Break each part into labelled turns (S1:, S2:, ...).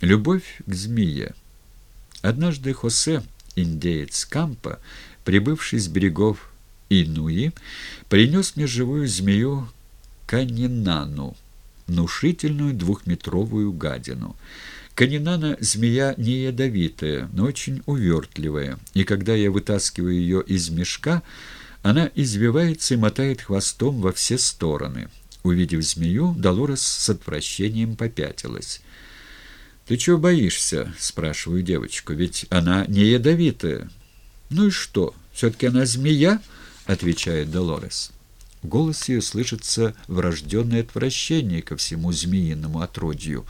S1: Любовь к змее. Однажды Хосе, индеец Кампа, прибывший с берегов Инуи, принес мне живую змею Канинану, внушительную двухметровую гадину. Канинана – змея не ядовитая, но очень увертливая, и когда я вытаскиваю ее из мешка, она извивается и мотает хвостом во все стороны. Увидев змею, Долорес с отвращением попятилась. «Ты чего боишься?» — спрашиваю девочку. «Ведь она не ядовитая». «Ну и что? Все-таки она змея?» — отвечает Долорес. В голосе ее слышится врожденное отвращение ко всему змеиному отродью.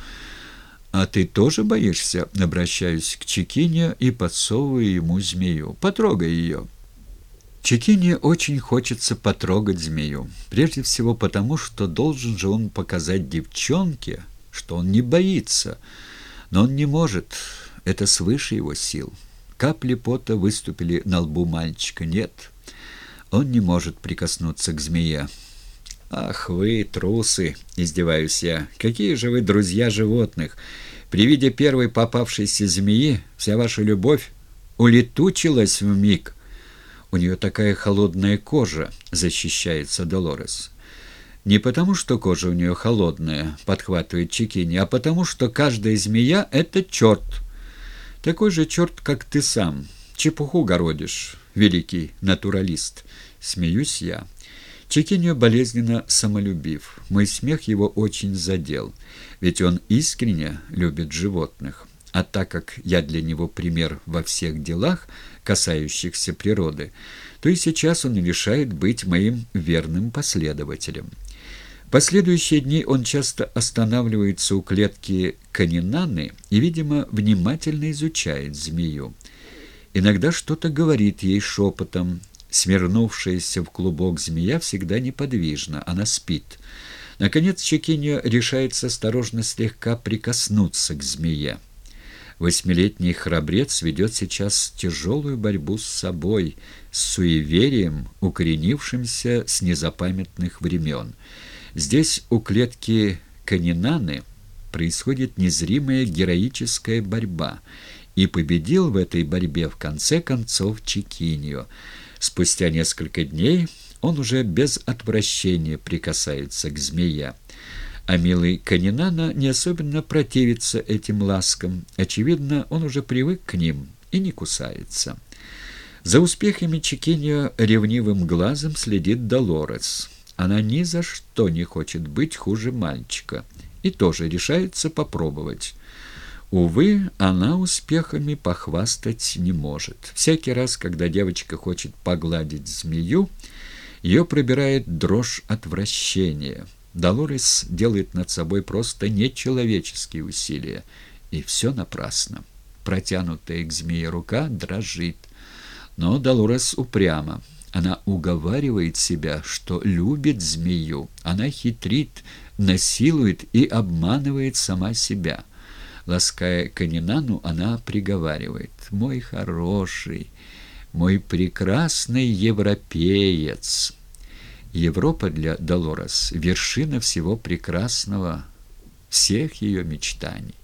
S1: «А ты тоже боишься?» — обращаюсь к Чекине и подсовываю ему змею. «Потрогай ее». Чекине очень хочется потрогать змею. Прежде всего потому, что должен же он показать девчонке, что он не боится — но он не может, это свыше его сил. Капли пота выступили на лбу мальчика. Нет, он не может прикоснуться к змее. «Ах вы, трусы!» — издеваюсь я. «Какие же вы друзья животных! При виде первой попавшейся змеи вся ваша любовь улетучилась в миг. У нее такая холодная кожа», — защищается Долорес. Не потому, что кожа у нее холодная, подхватывает Чекини, а потому, что каждая змея — это черт. Такой же черт, как ты сам. Чепуху городишь, великий натуралист. Смеюсь я. Чекиньо болезненно самолюбив. Мой смех его очень задел, ведь он искренне любит животных. А так как я для него пример во всех делах, касающихся природы, то и сейчас он решает быть моим верным последователем. Последующие дни он часто останавливается у клетки канинаны и, видимо, внимательно изучает змею. Иногда что-то говорит ей шепотом. Свернувшаяся в клубок змея всегда неподвижна, она спит. Наконец Чекиньо решается осторожно слегка прикоснуться к змее. Восьмилетний храбрец ведет сейчас тяжелую борьбу с собой, с суеверием, укоренившимся с незапамятных времен. Здесь у клетки Канинаны происходит незримая героическая борьба, и победил в этой борьбе в конце концов Чикиньо. Спустя несколько дней он уже без отвращения прикасается к змее. А милый Канинана не особенно противится этим ласкам. Очевидно, он уже привык к ним и не кусается. За успехами Чикиньо ревнивым глазом следит Долорес. Она ни за что не хочет быть хуже мальчика и тоже решается попробовать. Увы, она успехами похвастать не может. Всякий раз, когда девочка хочет погладить змею, ее пробирает дрожь отвращения. Долорес делает над собой просто нечеловеческие усилия, и все напрасно. Протянутая к змее рука дрожит, но Долорес упряма. Она уговаривает себя, что любит змею. Она хитрит, насилует и обманывает сама себя. Лаская Канинану, она приговаривает «Мой хороший, мой прекрасный европеец». Европа для Долорес — вершина всего прекрасного, всех ее мечтаний.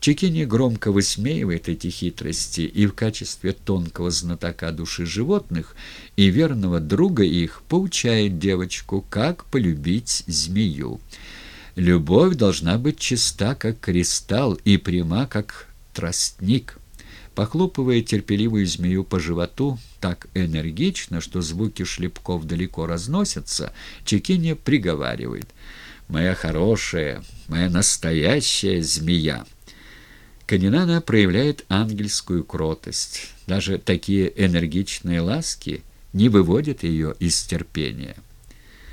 S1: Чекини громко высмеивает эти хитрости и в качестве тонкого знатока души животных и верного друга их поучает девочку, как полюбить змею. Любовь должна быть чиста, как кристалл, и пряма, как тростник. Похлопывая терпеливую змею по животу так энергично, что звуки шлепков далеко разносятся, Чекиня приговаривает «Моя хорошая, моя настоящая змея». Канинана проявляет ангельскую кротость. Даже такие энергичные ласки не выводят ее из терпения.